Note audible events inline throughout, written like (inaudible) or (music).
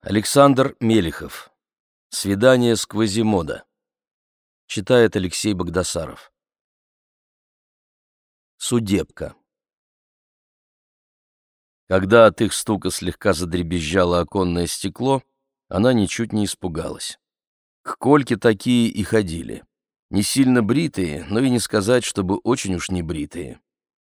Александр Мелихов. Свидание с Квазимода. Читает Алексей Богдасаров. Судебка. Когда от их стука слегка задребезжало оконное стекло, она ничуть не испугалась. К Кольке такие и ходили. Не сильно бритые, но и не сказать, чтобы очень уж не бритые.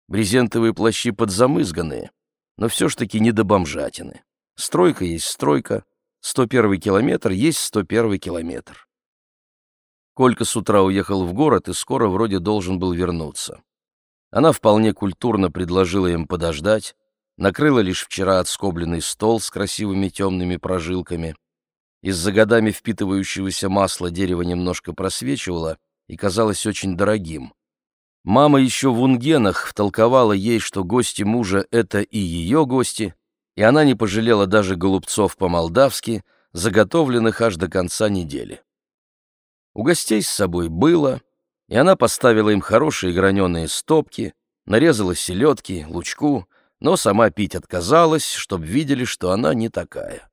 Брезентовые плащи подзамызганные, но все ж таки не до бомжатины. Стройка есть стройка, 101 километр есть 101 километр. Колька с утра уехал в город и скоро вроде должен был вернуться. Она вполне культурно предложила им подождать, накрыла лишь вчера отскобленный стол с красивыми темными прожилками. Из-за годами впитывающегося масла дерево немножко просвечивало и казалось очень дорогим. Мама еще в унгенах втолковала ей, что гости мужа — это и ее гости, и она не пожалела даже голубцов по-молдавски, заготовленных аж до конца недели. У гостей с собой было, и она поставила им хорошие граненые стопки, нарезала селедки, лучку, но сама пить отказалась, чтобы видели, что она не такая.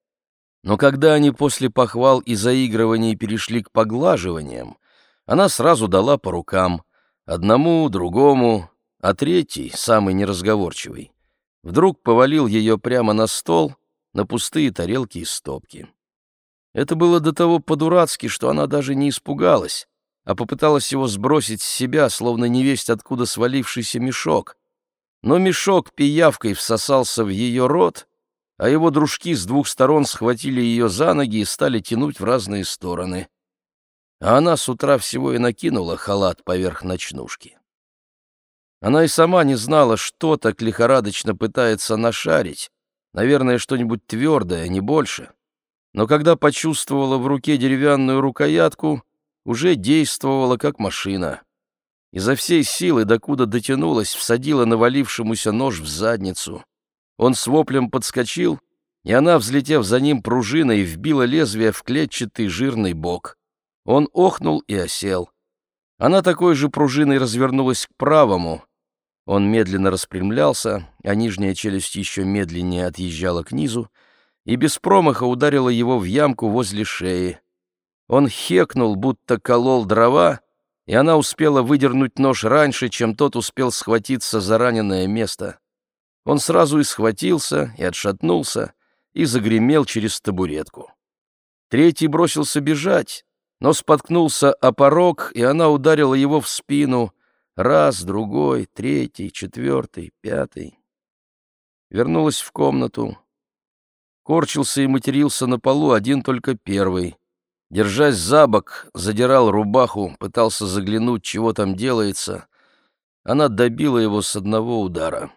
Но когда они после похвал и заигрываний перешли к поглаживаниям, она сразу дала по рукам, одному, другому, а третий, самый неразговорчивый, вдруг повалил ее прямо на стол, на пустые тарелки и стопки. Это было до того по-дурацки, что она даже не испугалась, а попыталась его сбросить с себя, словно невесть откуда свалившийся мешок. Но мешок пиявкой всосался в ее рот, а его дружки с двух сторон схватили ее за ноги и стали тянуть в разные стороны. А она с утра всего и накинула халат поверх ночнушки. Она и сама не знала, что так лихорадочно пытается нашарить, наверное, что-нибудь твердое, не больше. Но когда почувствовала в руке деревянную рукоятку, уже действовала как машина. Изо всей силы, докуда дотянулась, всадила навалившемуся нож в задницу. Он с воплем подскочил, и она, взлетев за ним пружиной, вбила лезвие в клетчатый жирный бок. Он охнул и осел. Она такой же пружиной развернулась к правому, он медленно распрямлялся, а нижняя челюсть еще медленнее отъезжала к низу, и без промаха ударила его в ямку возле шеи. Он хекнул, будто колол дрова, и она успела выдернуть нож раньше, чем тот успел схватиться за раненое место. Он сразу и схватился, и отшатнулся, и загремел через табуретку. Третий бросился бежать, но споткнулся о порог, и она ударила его в спину — Раз, другой, третий, четвертый, пятый. Вернулась в комнату. Корчился и матерился на полу один только первый. Держась за бок, задирал рубаху, пытался заглянуть, чего там делается. Она добила его с одного удара.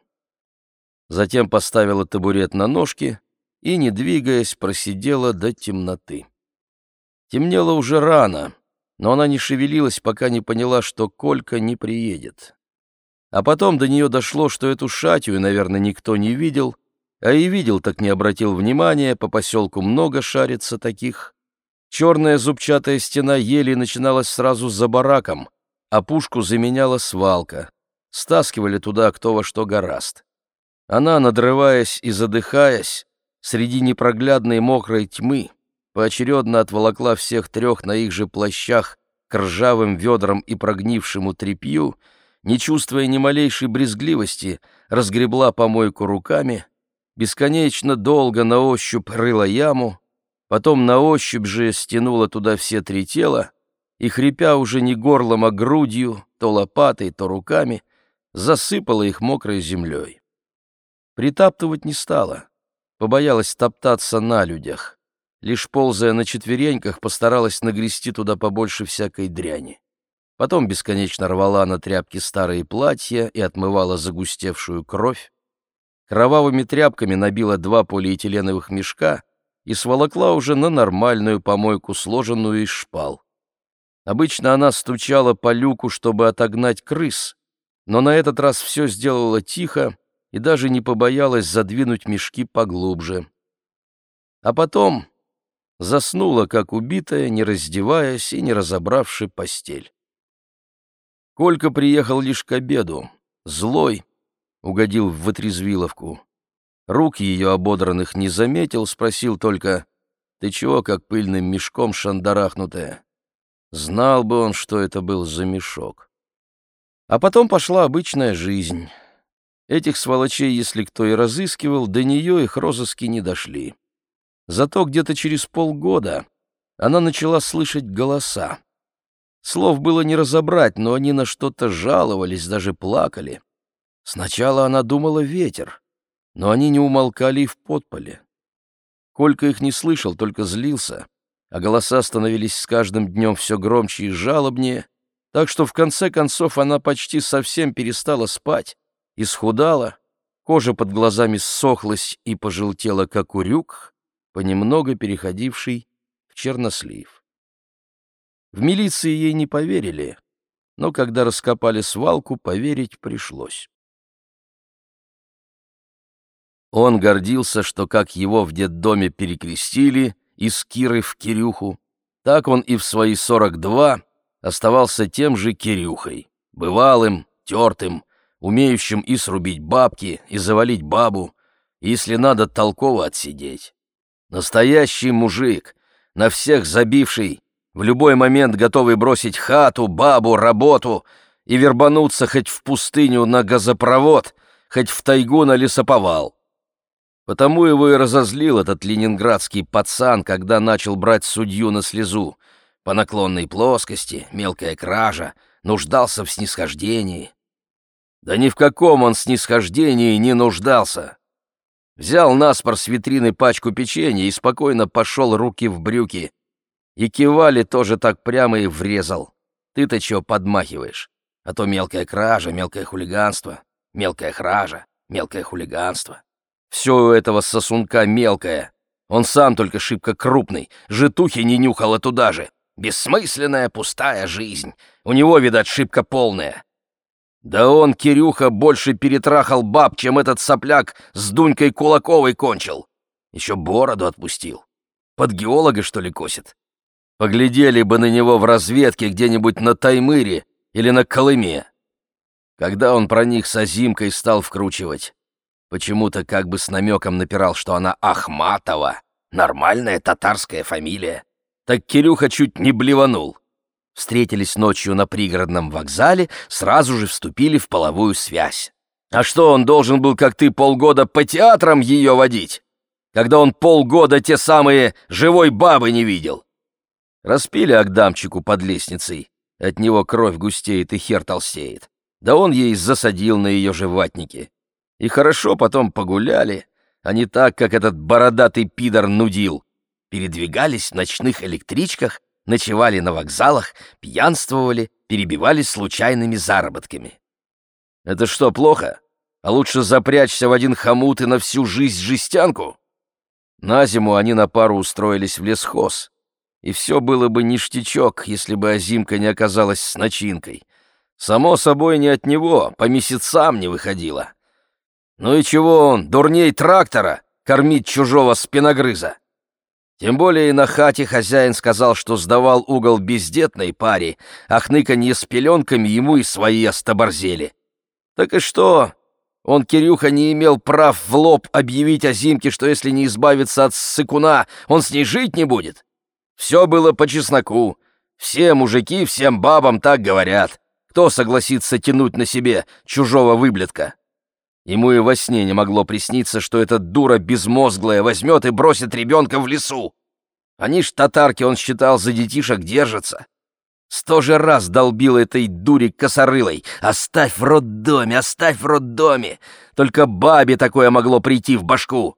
Затем поставила табурет на ножки и, не двигаясь, просидела до темноты. Темнело уже рано но она не шевелилась, пока не поняла, что Колька не приедет. А потом до нее дошло, что эту шатью, наверное, никто не видел, а и видел, так не обратил внимания, по поселку много шарится таких. Черная зубчатая стена ели начиналась сразу за бараком, а пушку заменяла свалка. Стаскивали туда кто во что гораст. Она, надрываясь и задыхаясь, среди непроглядной мокрой тьмы, поочередно отволокла всех трех на их же плащах к ржавым ведрам и прогнившему тряпью, не чувствуя ни малейшей брезгливости, разгребла помойку руками, бесконечно долго на ощупь рыла яму, потом на ощупь же стянула туда все три тела и, хрипя уже не горлом, а грудью, то лопатой, то руками, засыпала их мокрой землей. Притаптывать не стала, побоялась топтаться на людях лишь ползая на четвереньках, постаралась нагрести туда побольше всякой дряни. Потом бесконечно рвала на тряпки старые платья и отмывала загустевшую кровь. Кровавыми тряпками набила два полиэтиленовых мешка и сволокла уже на нормальную помойку, сложенную из шпал. Обычно она стучала по люку, чтобы отогнать крыс, но на этот раз все сделала тихо и даже не побоялась задвинуть мешки поглубже. А потом, заснула, как убитая, не раздеваясь и не разобравши постель. Колька приехал лишь к обеду, злой, угодил в вытрезвиловку. Рук ее ободранных не заметил, спросил только, Ты чего, как пыльным мешком шандарахнутая? Знал бы он, что это был за мешок. А потом пошла обычная жизнь. Этих сволочей, если кто и разыскивал, до нее их розыски не дошли. Зато где-то через полгода она начала слышать голоса. Слов было не разобрать, но они на что-то жаловались, даже плакали. Сначала она думала ветер, но они не умолкали и в подполе. Колька их не слышал, только злился, а голоса становились с каждым днем все громче и жалобнее, так что в конце концов она почти совсем перестала спать, исхудала, кожа под глазами ссохлась и пожелтела, как урюк, понемногу переходивший в чернослив. В милиции ей не поверили, но когда раскопали свалку, поверить пришлось. Он гордился, что как его в детдоме перекрестили из Киры в Кирюху, так он и в свои сорок два оставался тем же Кирюхой, бывалым, тертым, умеющим и срубить бабки, и завалить бабу, если надо, толково отсидеть. Настоящий мужик, на всех забивший, в любой момент готовый бросить хату, бабу, работу и вербануться хоть в пустыню на газопровод, хоть в тайгу на лесоповал. Потому его и разозлил этот ленинградский пацан, когда начал брать судью на слезу. По наклонной плоскости, мелкая кража, нуждался в снисхождении. Да ни в каком он снисхождении не нуждался. Взял наспор с витрины пачку печенья и спокойно пошел руки в брюки. И кивали тоже так прямо и врезал. Ты-то чё подмахиваешь? А то мелкая кража, мелкое хулиганство, мелкая кража, мелкое хулиганство. Все у этого сосунка мелкое. Он сам только шибко крупный, житухи не нюхала туда же. Бессмысленная пустая жизнь. У него, видать, шибко полная. Да он, Кирюха, больше перетрахал баб, чем этот сопляк с Дунькой Кулаковой кончил. Еще бороду отпустил. Под геолога, что ли, косит? Поглядели бы на него в разведке где-нибудь на Таймыре или на Колыме. Когда он про них с Азимкой стал вкручивать, почему-то как бы с намеком напирал, что она Ахматова, нормальная татарская фамилия, так Кирюха чуть не блеванул. Встретились ночью на пригородном вокзале, сразу же вступили в половую связь. А что, он должен был, как ты, полгода по театрам ее водить? Когда он полгода те самые живой бабы не видел? Распили Агдамчику под лестницей. От него кровь густеет и хер толстеет. Да он ей засадил на ее же ватнике. И хорошо потом погуляли, а не так, как этот бородатый пидор нудил. Передвигались в ночных электричках, ночевали на вокзалах, пьянствовали, перебивались случайными заработками. Это что, плохо? А лучше запрячься в один хомут и на всю жизнь жестянку? На зиму они на пару устроились в лесхоз. И все было бы ништячок, если бы Азимка не оказалась с начинкой. Само собой, не от него, по месяцам не выходила. Ну и чего он, дурней трактора, кормить чужого спиногрыза? Тем более и на хате хозяин сказал, что сдавал угол бездетной паре, а хныканье с пеленками ему и свои остоборзели. Так и что? Он, Кирюха, не имел прав в лоб объявить о Зимке, что если не избавиться от сыкуна, он с ней жить не будет. Все было по чесноку. Все мужики всем бабам так говорят. Кто согласится тянуть на себе чужого выблетка? Ему и во сне не могло присниться, что эта дура безмозглая возьмет и бросит ребенка в лесу. Они ж татарки, он считал, за детишек держатся. Сто же раз долбил этой дури косорылой. «Оставь в роддоме, оставь в роддоме!» Только бабе такое могло прийти в башку.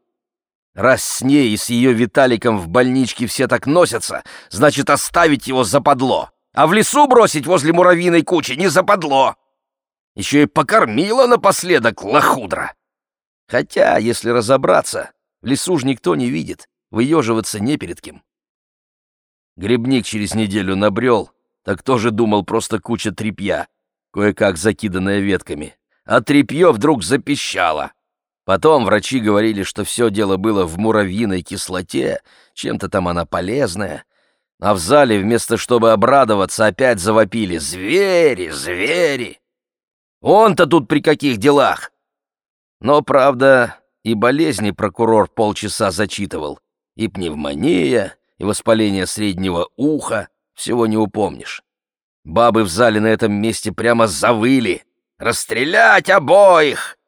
Раз с ней и с ее Виталиком в больничке все так носятся, значит, оставить его западло. А в лесу бросить возле муравьиной кучи не западло. Еще и покормила напоследок лохудра. Хотя, если разобраться, в лесу ж никто не видит, выеживаться не перед кем. Грибник через неделю набрел, так тоже думал просто куча тряпья, кое-как закиданная ветками. А тряпье вдруг запищало. Потом врачи говорили, что все дело было в муравьиной кислоте, чем-то там она полезная. А в зале, вместо чтобы обрадоваться, опять завопили «Звери! Звери!» Он-то тут при каких делах? Но, правда, и болезни прокурор полчаса зачитывал. и пневмония, и воспаление среднего уха, всего не упомнишь. Бабы в зале на этом месте прямо завыли. «Расстрелять обоих!»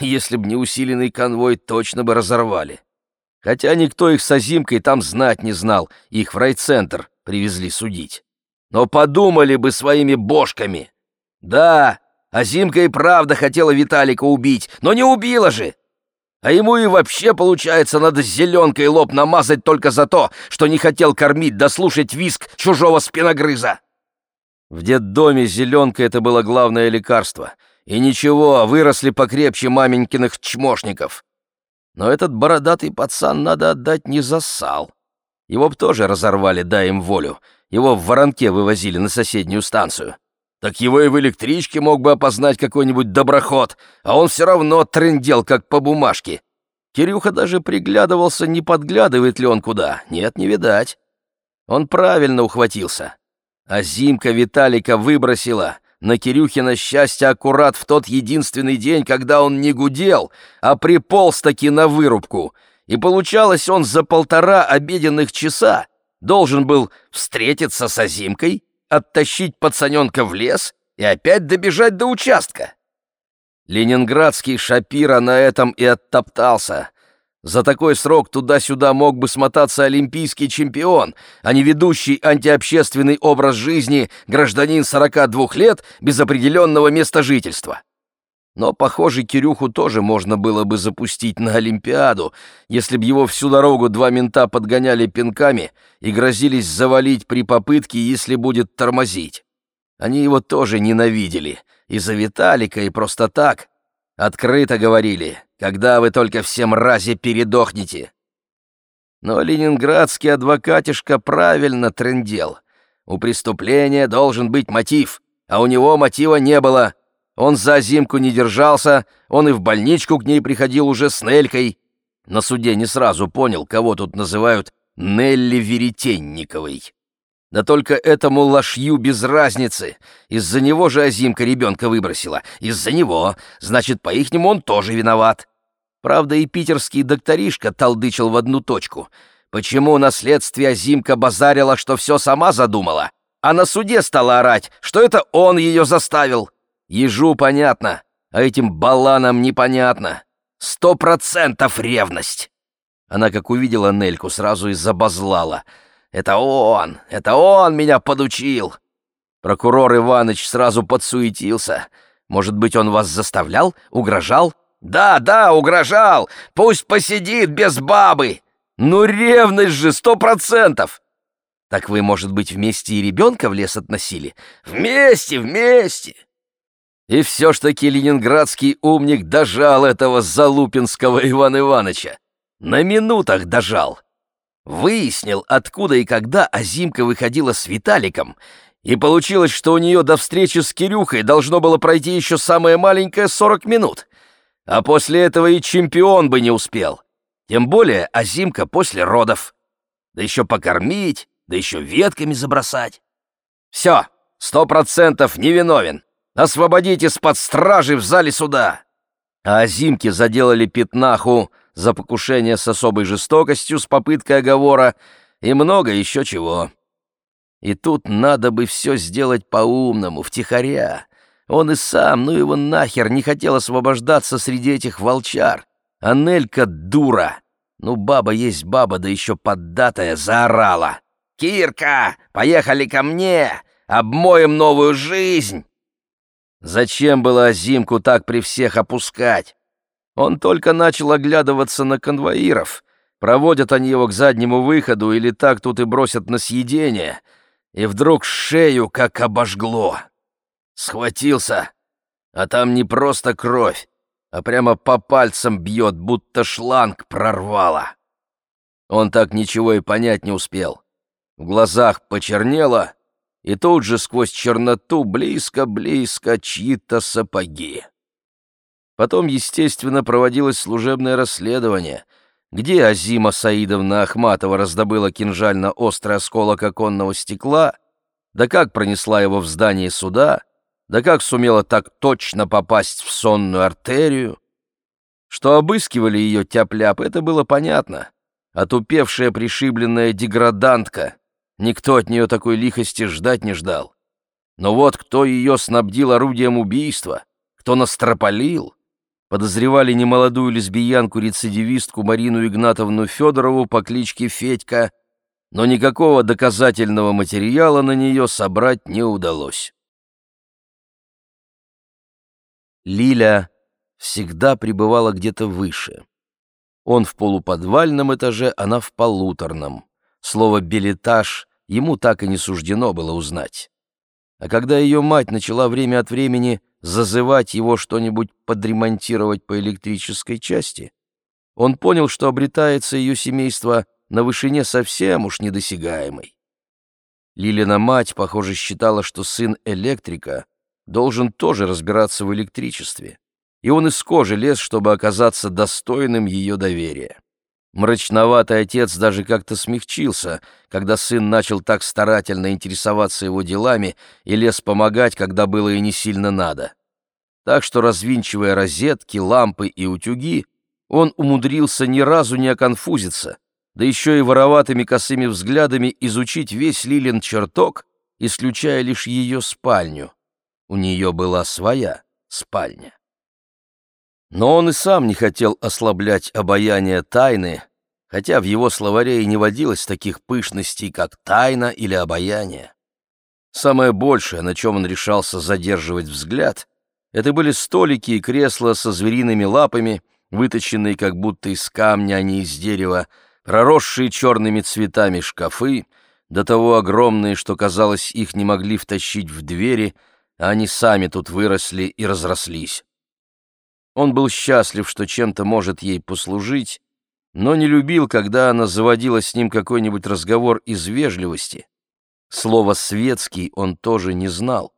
Если б не усиленный конвой, точно бы разорвали. Хотя никто их с Азимкой там знать не знал, их в райцентр привезли судить. Но подумали бы своими бошками. Да, Азимка и правда хотела Виталика убить, но не убила же. А ему и вообще, получается, надо зеленкой лоб намазать только за то, что не хотел кормить да слушать виск чужого спиногрыза. В детдоме зеленка это было главное лекарство. И ничего, выросли покрепче маменькиных чмошников. Но этот бородатый пацан, надо отдать, не засал. Его б тоже разорвали, дай им волю. Его в воронке вывозили на соседнюю станцию. Так его и в электричке мог бы опознать какой-нибудь доброход, а он все равно трындел, как по бумажке. Кирюха даже приглядывался, не подглядывает ли он куда. Нет, не видать. Он правильно ухватился. А Зимка Виталика выбросила на Кирюхина счастье аккурат в тот единственный день, когда он не гудел, а приполз-таки на вырубку. И получалось, он за полтора обеденных часа должен был встретиться с Азимкой, оттащить пацаненка в лес и опять добежать до участка. Ленинградский Шапира на этом и оттоптался. За такой срок туда-сюда мог бы смотаться олимпийский чемпион, а не ведущий антиобщественный образ жизни гражданин 42 лет без определенного места жительства. Но, похоже, Кирюху тоже можно было бы запустить на Олимпиаду, если б его всю дорогу два мента подгоняли пинками и грозились завалить при попытке, если будет тормозить. Они его тоже ненавидели, и за Виталика, и просто так. Открыто говорили, когда вы только все мрази передохнете. Но ленинградский адвокатишка правильно трындел. У преступления должен быть мотив, а у него мотива не было — он за зимку не держался, он и в больничку к ней приходил уже с Нелькой. На суде не сразу понял, кого тут называют Нелли Веретенниковой. Да только этому лошью без разницы. Из-за него же Азимка ребенка выбросила. Из-за него. Значит, по-ихнему он тоже виноват. Правда, и питерский докторишка толдычил в одну точку. Почему на следствии Азимка базарила, что все сама задумала, а на суде стала орать, что это он ее заставил? Ежу понятно, а этим баланам непонятно. Сто процентов ревность!» Она, как увидела Нельку, сразу и забазлала. «Это он! Это он меня подучил!» Прокурор Иваныч сразу подсуетился. «Может быть, он вас заставлял? Угрожал?» «Да, да, угрожал! Пусть посидит без бабы!» «Ну, ревность же, сто процентов!» «Так вы, может быть, вместе и ребенка в лес относили?» «Вместе, вместе!» И все ж таки ленинградский умник дожал этого залупинского Ивана Ивановича. На минутах дожал. Выяснил, откуда и когда Азимка выходила с Виталиком, и получилось, что у нее до встречи с Кирюхой должно было пройти еще самое маленькое 40 минут. А после этого и чемпион бы не успел. Тем более Азимка после родов. Да еще покормить, да еще ветками забросать. Все, сто процентов невиновен. Освободите из-под стражи в зале суда!» А Азимке заделали пятнаху за покушение с особой жестокостью, с попыткой оговора и много еще чего. И тут надо бы все сделать по-умному, втихаря. Он и сам, ну его нахер, не хотел освобождаться среди этих волчар. А Нелька дура. Ну, баба есть баба, да еще поддатая, заорала. «Кирка, поехали ко мне! Обмоем новую жизнь!» Зачем было Зимку так при всех опускать? Он только начал оглядываться на конвоиров. Проводят они его к заднему выходу или так тут и бросят на съедение. И вдруг шею как обожгло. Схватился, а там не просто кровь, а прямо по пальцам бьет, будто шланг прорвало. Он так ничего и понять не успел. В глазах почернело, и тут же сквозь черноту близко-близко чьи-то сапоги. Потом, естественно, проводилось служебное расследование, где Азима Саидовна Ахматова раздобыла кинжально-острый осколок оконного стекла, да как пронесла его в здание суда, да как сумела так точно попасть в сонную артерию. Что обыскивали ее тяп это было понятно. отупевшая пришибленная деградантка. Никто от нее такой лихости ждать не ждал. Но вот кто ее снабдил орудием убийства, кто настропалил, подозревали немолодую лесбиянку-рецидивистку Марину Игнатовну Федорову по кличке Федька, но никакого доказательного материала на нее собрать не удалось. Лиля всегда пребывала где-то выше. Он в полуподвальном этаже, она в полуторном. Слово «билетаж» ему так и не суждено было узнать. А когда ее мать начала время от времени зазывать его что-нибудь подремонтировать по электрической части, он понял, что обретается ее семейство на вышине совсем уж недосягаемой. Лилина мать, похоже, считала, что сын электрика должен тоже разбираться в электричестве, и он из кожи лез, чтобы оказаться достойным ее доверия. Мрачноватый отец даже как-то смягчился, когда сын начал так старательно интересоваться его делами и лез помогать, когда было и не сильно надо. Так что, развинчивая розетки, лампы и утюги, он умудрился ни разу не оконфузиться, да еще и вороватыми косыми взглядами изучить весь Лилин чертог, исключая лишь ее спальню. У нее была своя спальня. Но он и сам не хотел ослаблять обаяние тайны, хотя в его словаре и не водилось таких пышностей, как тайна или обаяние. Самое большее, на чем он решался задерживать взгляд, это были столики и кресла со звериными лапами, выточенные как будто из камня, а не из дерева, проросшие черными цветами шкафы, до того огромные, что, казалось, их не могли втащить в двери, а они сами тут выросли и разрослись. Он был счастлив, что чем-то может ей послужить, но не любил, когда она заводила с ним какой-нибудь разговор из вежливости. Слово «светский» он тоже не знал.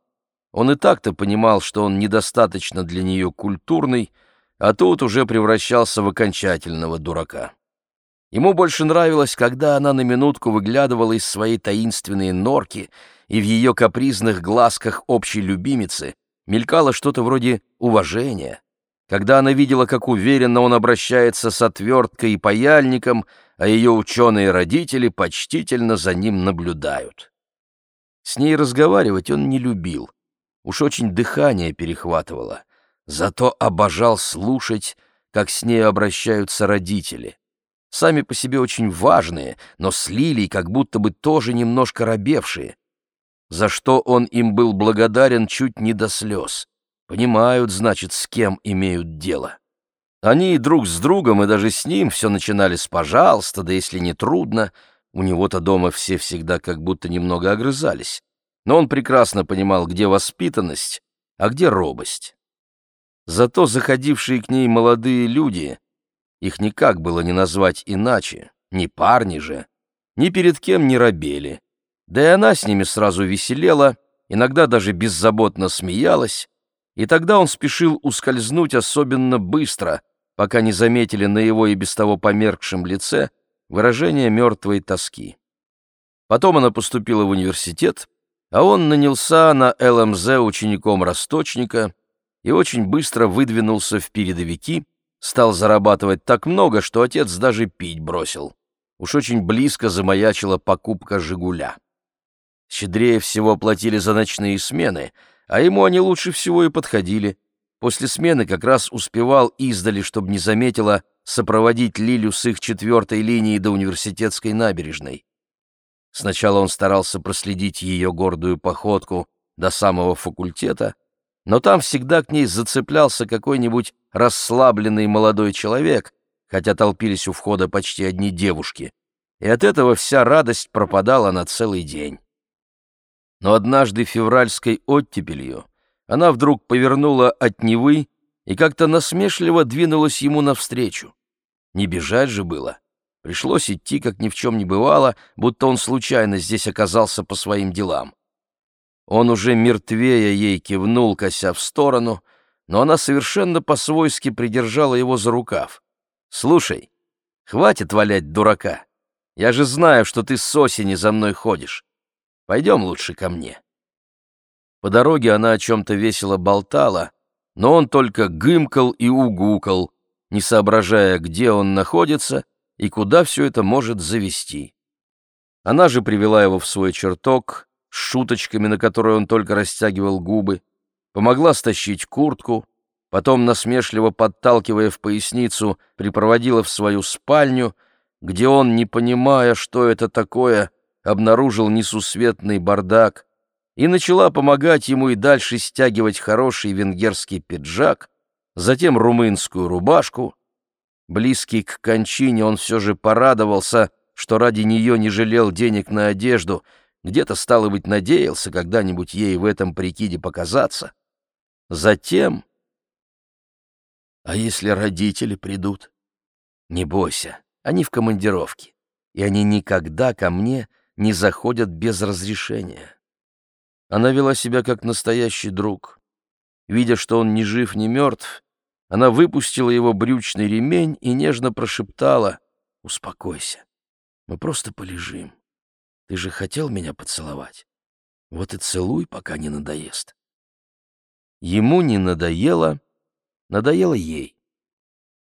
Он и так-то понимал, что он недостаточно для нее культурный, а тут уже превращался в окончательного дурака. Ему больше нравилось, когда она на минутку выглядывала из своей таинственной норки, и в ее капризных глазках общей любимицы мелькало что-то вроде уважения, когда она видела, как уверенно он обращается с отверткой и паяльником, а ее ученые родители почтительно за ним наблюдают. С ней разговаривать он не любил, уж очень дыхание перехватывало, зато обожал слушать, как с ней обращаются родители. Сами по себе очень важные, но с Лилией как будто бы тоже немножко робевшие, за что он им был благодарен чуть не до слез. Понимают, значит, с кем имеют дело. Они и друг с другом, и даже с ним все начинали с «пожалуйста», да если не трудно. У него-то дома все всегда как будто немного огрызались. Но он прекрасно понимал, где воспитанность, а где робость. Зато заходившие к ней молодые люди, их никак было не назвать иначе, не парни же, ни перед кем не робели. Да и она с ними сразу веселела, иногда даже беззаботно смеялась, и тогда он спешил ускользнуть особенно быстро, пока не заметили на его и без того померкшем лице выражение мертвой тоски. Потом она поступила в университет, а он нанялся на ЛМЗ учеником расточника и очень быстро выдвинулся в передовики, стал зарабатывать так много, что отец даже пить бросил. Уж очень близко замаячила покупка «Жигуля». Щедрее всего платили за ночные смены — а ему они лучше всего и подходили. После смены как раз успевал издали, чтобы не заметила, сопроводить Лилю с их четвертой линии до университетской набережной. Сначала он старался проследить ее гордую походку до самого факультета, но там всегда к ней зацеплялся какой-нибудь расслабленный молодой человек, хотя толпились у входа почти одни девушки, и от этого вся радость пропадала на целый день но однажды февральской оттепелью она вдруг повернула от Невы и как-то насмешливо двинулась ему навстречу. Не бежать же было. Пришлось идти, как ни в чем не бывало, будто он случайно здесь оказался по своим делам. Он уже мертвее ей кивнул, кося в сторону, но она совершенно по-свойски придержала его за рукав. «Слушай, хватит валять дурака. Я же знаю, что ты с осени за мной ходишь. Пойдем лучше ко мне». По дороге она о чем-то весело болтала, но он только гымкал и угукал, не соображая, где он находится и куда все это может завести. Она же привела его в свой чертог с шуточками, на которые он только растягивал губы, помогла стащить куртку, потом, насмешливо подталкивая в поясницу, припроводила в свою спальню, где он, не понимая, что это такое, обнаружил несусветный бардак, и начала помогать ему и дальше стягивать хороший венгерский пиджак, затем румынскую рубашку. Близкий к кончине он все же порадовался, что ради нее не жалел денег на одежду, где-то, стало быть, надеялся когда-нибудь ей в этом прикиде показаться. Затем... А если родители придут? Не бойся, они в командировке, и они никогда ко мне не заходят без разрешения. Она вела себя как настоящий друг. Видя, что он ни жив, ни мертв, она выпустила его брючный ремень и нежно прошептала «Успокойся, мы просто полежим. Ты же хотел меня поцеловать. Вот и целуй, пока не надоест». Ему не надоело, надоело ей.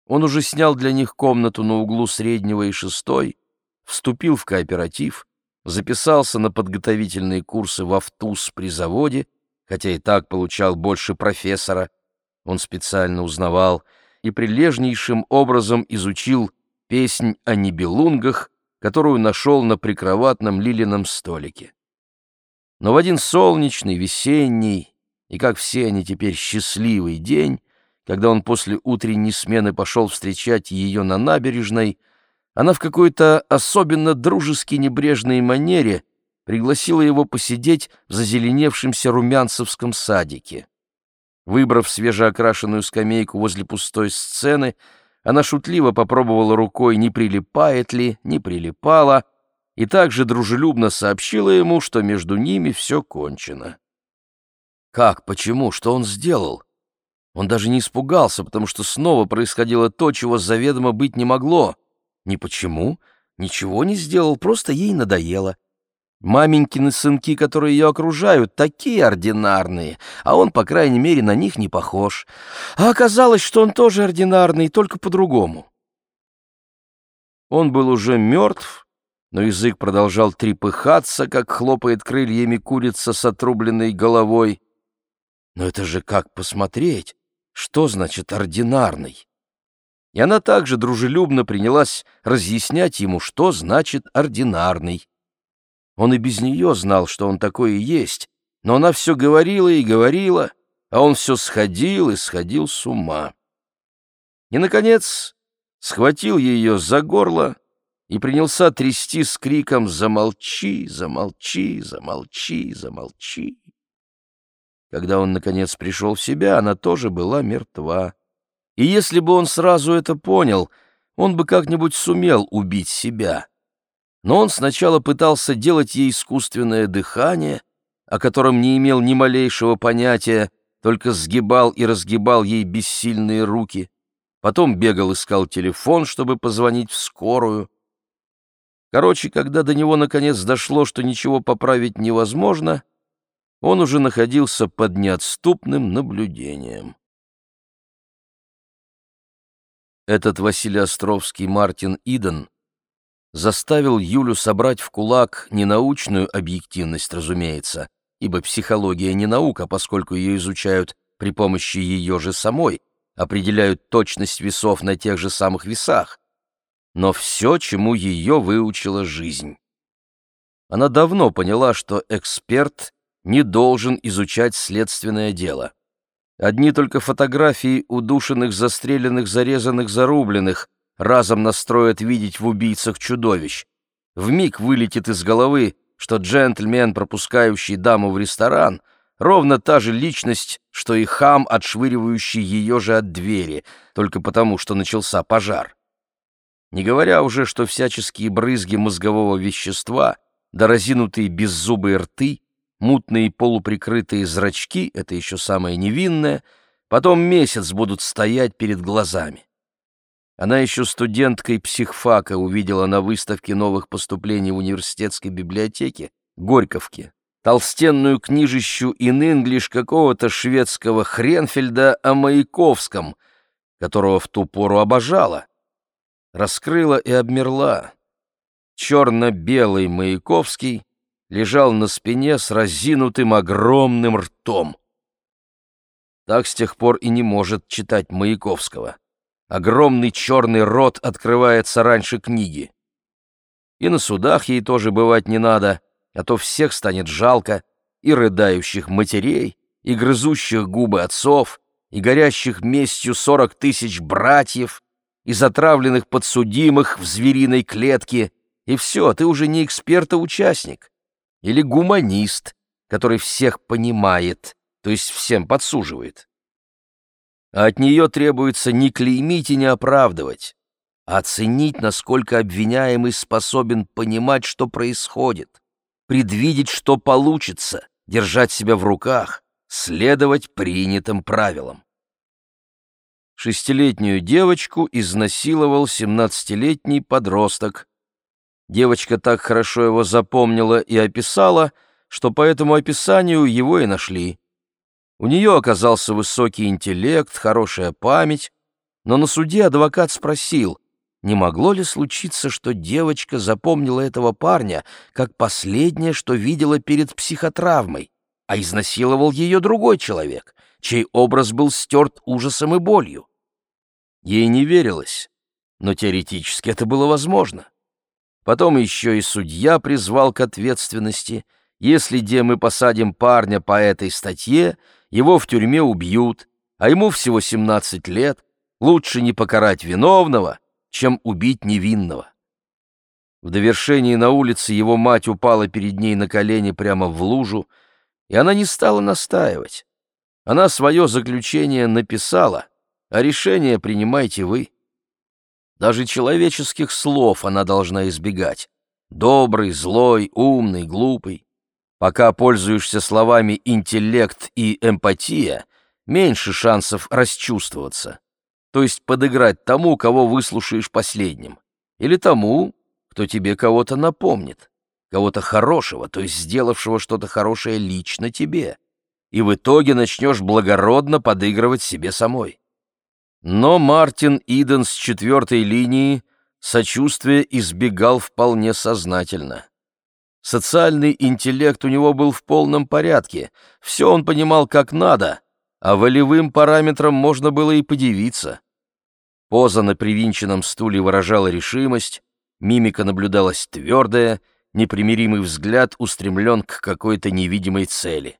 Он уже снял для них комнату на углу среднего и шестой, вступил в кооператив, записался на подготовительные курсы в Автус при заводе, хотя и так получал больше профессора. Он специально узнавал и прилежнейшим образом изучил песнь о небелунгах, которую нашел на прикроватном лилином столике. Но в один солнечный, весенний и, как все они теперь, счастливый день, когда он после утренней смены пошел встречать ее на набережной, она в какой-то особенно дружески небрежной манере пригласила его посидеть в зазеленевшемся румянцевском садике. Выбрав свежеокрашенную скамейку возле пустой сцены, она шутливо попробовала рукой, не прилипает ли, не прилипала, и также дружелюбно сообщила ему, что между ними все кончено. Как, почему, что он сделал? Он даже не испугался, потому что снова происходило то, чего заведомо быть не могло. Ни почему, ничего не сделал, просто ей надоело. Маменькины сынки, которые ее окружают, такие ординарные, а он, по крайней мере, на них не похож. А оказалось, что он тоже ординарный, только по-другому. Он был уже мертв, но язык продолжал трепыхаться, как хлопает крыльями курица с отрубленной головой. Но это же как посмотреть, что значит ординарный? И она также дружелюбно принялась разъяснять ему, что значит ординарный. Он и без нее знал, что он такой и есть, но она все говорила и говорила, а он все сходил и сходил с ума. И, наконец, схватил ее за горло и принялся трясти с криком «Замолчи, замолчи, замолчи, замолчи!». Когда он, наконец, пришел в себя, она тоже была мертва. И если бы он сразу это понял, он бы как-нибудь сумел убить себя но он сначала пытался делать ей искусственное дыхание, о котором не имел ни малейшего понятия, только сгибал и разгибал ей бессильные руки, потом бегал искал телефон, чтобы позвонить в скорую. Короче, когда до него наконец дошло, что ничего поправить невозможно, он уже находился под неотступным наблюдением. Этот Василий Островский Мартин Иден заставил Юлю собрать в кулак не научную объективность, разумеется, ибо психология не наука, поскольку ее изучают при помощи ее же самой, определяют точность весов на тех же самых весах, но все, чему ее выучила жизнь. Она давно поняла, что эксперт не должен изучать следственное дело. Одни только фотографии удушенных, застреленных, зарезанных, зарубленных — разом настроят видеть в убийцах чудовищ. Вмиг вылетит из головы, что джентльмен, пропускающий даму в ресторан, ровно та же личность, что и хам, отшвыривающий ее же от двери, только потому, что начался пожар. Не говоря уже, что всяческие брызги мозгового вещества, да разинутые беззубые рты, мутные полуприкрытые зрачки — это еще самое невинное, потом месяц будут стоять перед глазами. Она еще студенткой психфака увидела на выставке новых поступлений в университетской библиотеке Горьковке толстенную книжищу in English какого-то шведского Хренфельда о Маяковском, которого в ту пору обожала. раскрыла и обмерла. Черно-белый Маяковский лежал на спине с разинутым огромным ртом. Так с тех пор и не может читать Маяковского. Огромный черный рот открывается раньше книги. И на судах ей тоже бывать не надо, а то всех станет жалко, и рыдающих матерей, и грызущих губы отцов, и горящих местью сорок тысяч братьев, и затравленных подсудимых в звериной клетке, и все, ты уже не эксперт, а участник. Или гуманист, который всех понимает, то есть всем подсуживает. А от нее требуется не клеймить и не оправдывать, а оценить, насколько обвиняемый способен понимать, что происходит, предвидеть, что получится, держать себя в руках, следовать принятым правилам. Шестилетнюю девочку изнасиловал семнадцатилетний подросток. Девочка так хорошо его запомнила и описала, что по этому описанию его и нашли. У нее оказался высокий интеллект, хорошая память, но на суде адвокат спросил, не могло ли случиться, что девочка запомнила этого парня как последнее, что видела перед психотравмой, а изнасиловал ее другой человек, чей образ был стерт ужасом и болью. Ей не верилось, но теоретически это было возможно. Потом еще и судья призвал к ответственности. Если, где мы посадим парня по этой статье, его в тюрьме убьют, а ему всего 17 лет, лучше не покарать виновного, чем убить невинного. В довершении на улице его мать упала перед ней на колени прямо в лужу, и она не стала настаивать. Она свое заключение написала, а решение принимайте вы. Даже человеческих слов она должна избегать. Добрый, злой, умный, глупый. Пока пользуешься словами «интеллект» и «эмпатия», меньше шансов расчувствоваться, то есть подыграть тому, кого выслушаешь последним, или тому, кто тебе кого-то напомнит, кого-то хорошего, то есть сделавшего что-то хорошее лично тебе, и в итоге начнешь благородно подыгрывать себе самой. Но Мартин Иден с четвертой линии сочувствия избегал вполне сознательно. Социальный интеллект у него был в полном порядке, все он понимал как надо, а волевым параметрам можно было и подивиться. Поза на привинченном стуле выражала решимость, мимика наблюдалась твердая, непримиримый взгляд устремлен к какой-то невидимой цели.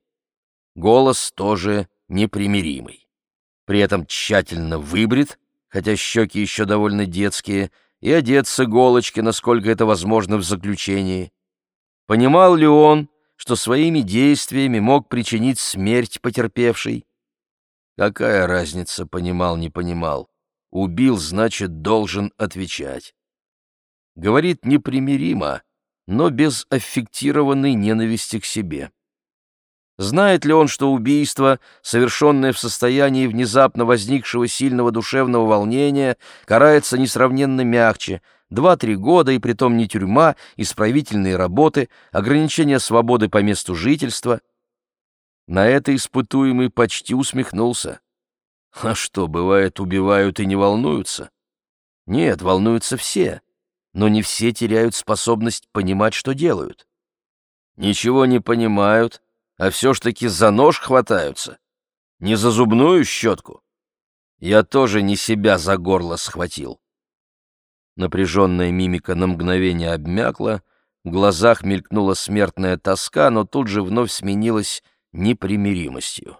Голос тоже непримиримый. При этом тщательно выбрит, хотя щеки еще довольно детские, и одет с иголочки, насколько это возможно в заключении. Понимал ли он, что своими действиями мог причинить смерть потерпевшей? Какая разница, понимал, не понимал. Убил, значит, должен отвечать. Говорит непримиримо, но без аффектированной ненависти к себе. Знает ли он, что убийство, совершенное в состоянии внезапно возникшего сильного душевного волнения, карается несравненно мягче, Два-три года, и притом не тюрьма, исправительные работы, ограничение свободы по месту жительства. На это испытуемый почти усмехнулся. А что, бывает, убивают и не волнуются? Нет, волнуются все, но не все теряют способность понимать, что делают. Ничего не понимают, а все ж таки за нож хватаются. Не за зубную щетку. Я тоже не себя за горло схватил. Напряженная мимика на мгновение обмякла, в глазах мелькнула смертная тоска, но тут же вновь сменилась непримиримостью.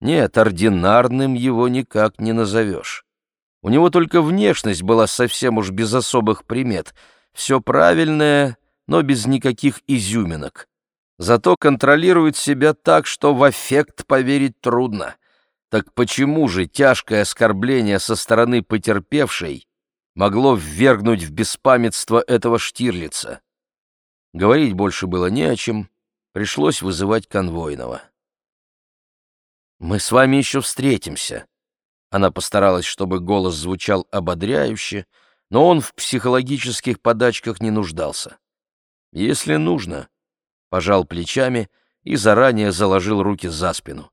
Нет, ординарным его никак не назовешь. У него только внешность была совсем уж без особых примет, все правильное, но без никаких изюминок. Зато контролирует себя так, что в эффект поверить трудно. Так почему же тяжкое оскорбление со стороны потерпевшей могло ввергнуть в беспамятство этого Штирлица. Говорить больше было не о чем, пришлось вызывать конвойного. «Мы с вами еще встретимся». Она постаралась, чтобы голос звучал ободряюще, но он в психологических подачках не нуждался. «Если нужно», — пожал плечами и заранее заложил руки за спину.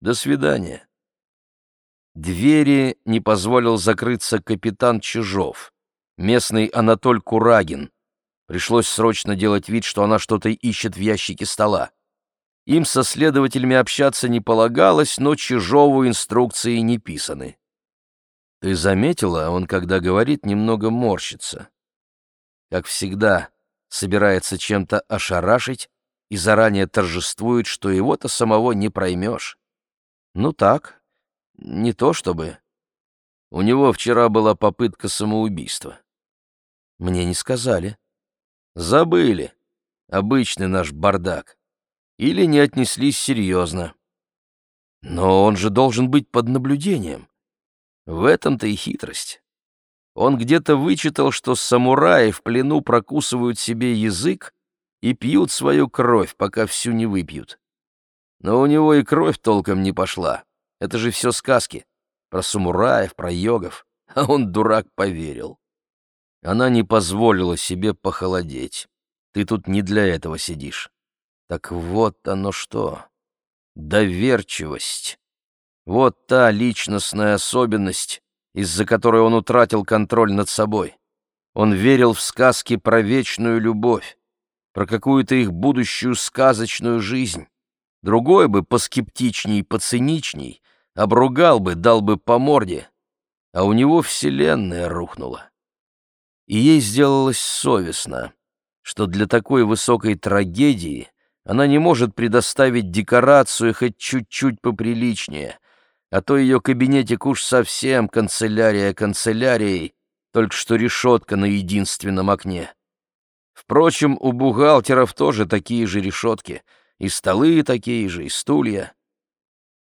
«До свидания». Двери не позволил закрыться капитан Чижов, местный Анатоль Курагин. Пришлось срочно делать вид, что она что-то ищет в ящике стола. Им со следователями общаться не полагалось, но Чижову инструкции не писаны. Ты заметила, он, когда говорит, немного морщится. Как всегда, собирается чем-то ошарашить и заранее торжествует, что его-то самого не проймешь. Ну так, не то чтобы. У него вчера была попытка самоубийства. Мне не сказали. Забыли. Обычный наш бардак. Или не отнеслись серьезно. Но он же должен быть под наблюдением. В этом-то и хитрость. Он где-то вычитал, что самураи в плену прокусывают себе язык и пьют свою кровь, пока всю не выпьют. Но у него и кровь толком не пошла. Это же все сказки. Про самураев, про йогов. (laughs) А он, дурак, поверил. Она не позволила себе похолодеть. Ты тут не для этого сидишь. Так вот оно что. Доверчивость. Вот та личностная особенность, из-за которой он утратил контроль над собой. Он верил в сказки про вечную любовь, про какую-то их будущую сказочную жизнь. Другой бы поскептичней, поциничней, обругал бы, дал бы по морде, а у него вселенная рухнула. И ей сделалось совестно, что для такой высокой трагедии она не может предоставить декорацию хоть чуть-чуть поприличнее, а то ее кабинетик уж совсем канцелярия канцелярией, только что решетка на единственном окне. Впрочем, у бухгалтеров тоже такие же решетки, и столы такие же, и стулья.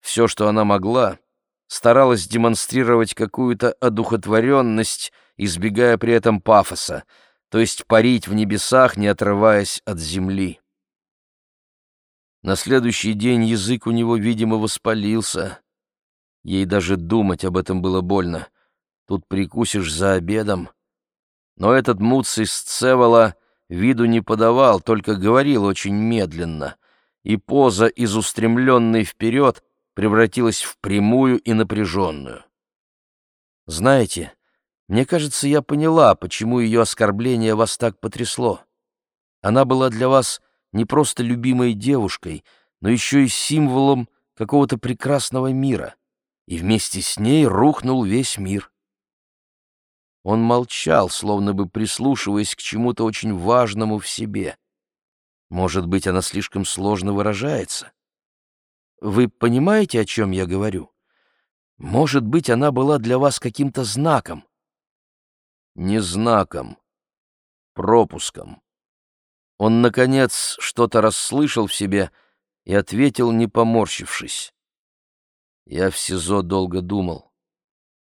Все, что она могла, старалась демонстрировать какую-то одухотворенность, избегая при этом пафоса, то есть парить в небесах, не отрываясь от земли. На следующий день язык у него, видимо, воспалился. Ей даже думать об этом было больно. Тут прикусишь за обедом. Но этот Муций Сцевола виду не подавал, только говорил очень медленно, и поза из устремленной вперед превратилась в прямую и напряженную. Знаете, мне кажется, я поняла, почему ее оскорбление вас так потрясло. Она была для вас не просто любимой девушкой, но еще и символом какого-то прекрасного мира, и вместе с ней рухнул весь мир. Он молчал, словно бы прислушиваясь к чему-то очень важному в себе. Может быть, она слишком сложно выражается? Вы понимаете, о чем я говорю? Может быть, она была для вас каким-то знаком? Не знаком, пропуском. Он, наконец, что-то расслышал в себе и ответил, не поморщившись. Я в СИЗО долго думал.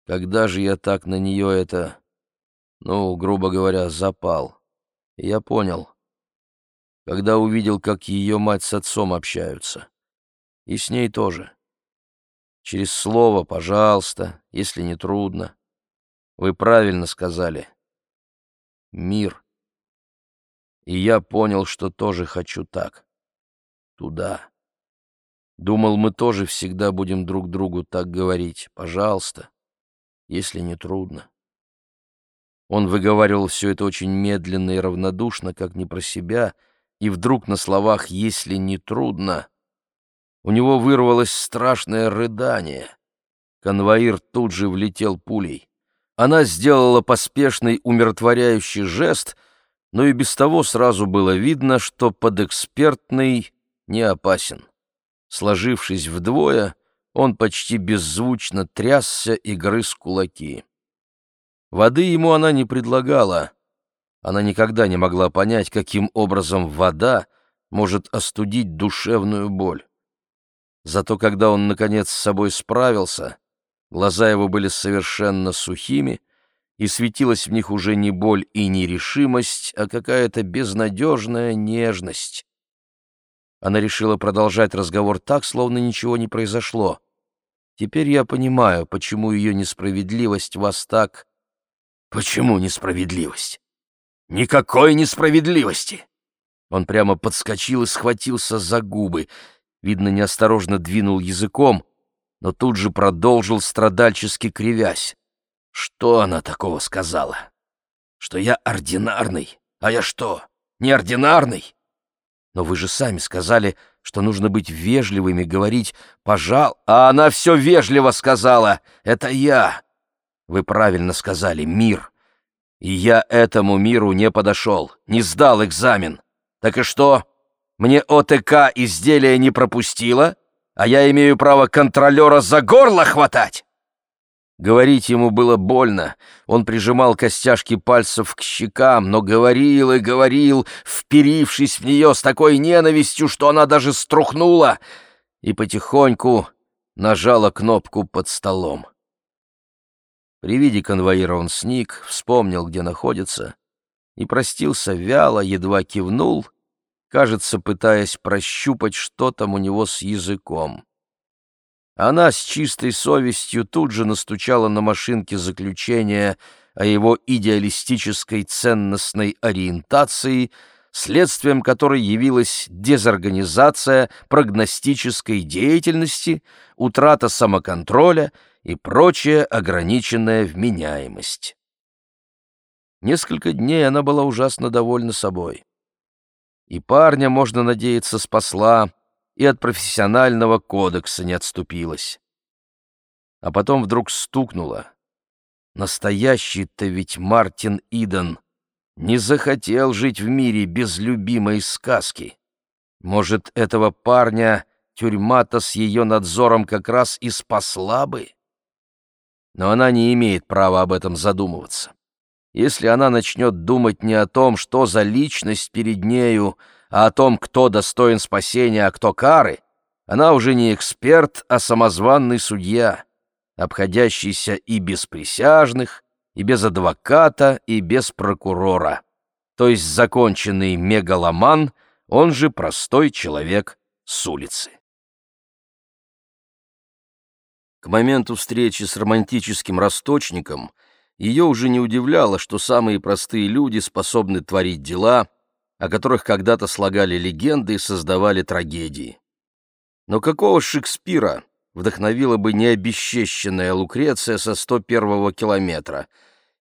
Когда же я так на нее это, ну, грубо говоря, запал? Я понял. Когда увидел, как ее мать с отцом общаются. И с ней тоже. Через слово «пожалуйста», если не трудно. Вы правильно сказали. Мир. И я понял, что тоже хочу так. Туда. Думал, мы тоже всегда будем друг другу так говорить. Пожалуйста, если не трудно. Он выговаривал все это очень медленно и равнодушно, как не про себя, и вдруг на словах «если не трудно» У него вырвалось страшное рыдание. Конвоир тут же влетел пулей. Она сделала поспешный умиротворяющий жест, но и без того сразу было видно, что подэкспертный не опасен. Сложившись вдвое, он почти беззвучно трясся и грыз кулаки. Воды ему она не предлагала. Она никогда не могла понять, каким образом вода может остудить душевную боль. Зато когда он, наконец, с собой справился, глаза его были совершенно сухими, и светилась в них уже не боль и не решимость, а какая-то безнадежная нежность. Она решила продолжать разговор так, словно ничего не произошло. Теперь я понимаю, почему ее несправедливость вас так... Почему несправедливость? Никакой несправедливости! Он прямо подскочил и схватился за губы — видно, неосторожно двинул языком, но тут же продолжил страдальчески кривясь. Что она такого сказала? Что я ординарный? А я что, неординарный? Но вы же сами сказали, что нужно быть вежливыми, говорить «пожал», а она все вежливо сказала «это я». Вы правильно сказали «мир». И я этому миру не подошел, не сдал экзамен. Так и что? Мне ОТК изделие не пропустило, а я имею право контролера за горло хватать? Говорить ему было больно. Он прижимал костяшки пальцев к щекам, но говорил и говорил, вперившись в нее с такой ненавистью, что она даже струхнула, и потихоньку нажала кнопку под столом. При виде конвоира он сник, вспомнил, где находится, и простился вяло, едва кивнул, кажется, пытаясь прощупать, что там у него с языком. Она с чистой совестью тут же настучала на машинке заключения о его идеалистической ценностной ориентации, следствием которой явилась дезорганизация прогностической деятельности, утрата самоконтроля и прочая ограниченная вменяемость. Несколько дней она была ужасно довольна собой. И парня, можно надеяться, спасла, и от профессионального кодекса не отступилась. А потом вдруг стукнула. Настоящий-то ведь Мартин Иден не захотел жить в мире без любимой сказки. Может, этого парня тюрьма-то с ее надзором как раз и спасла бы? Но она не имеет права об этом задумываться. Если она начнет думать не о том, что за личность перед нею, а о том, кто достоин спасения, а кто кары, она уже не эксперт, а самозванный судья, обходящийся и без присяжных, и без адвоката, и без прокурора, то есть законченный мегаломан, он же простой человек с улицы. К моменту встречи с романтическим расточником ее уже не удивляло, что самые простые люди способны творить дела, о которых когда-то слагали легенды и создавали трагедии. Но какого Шекспира вдохновила бы необесчещенная Лукреция со 101-го километра?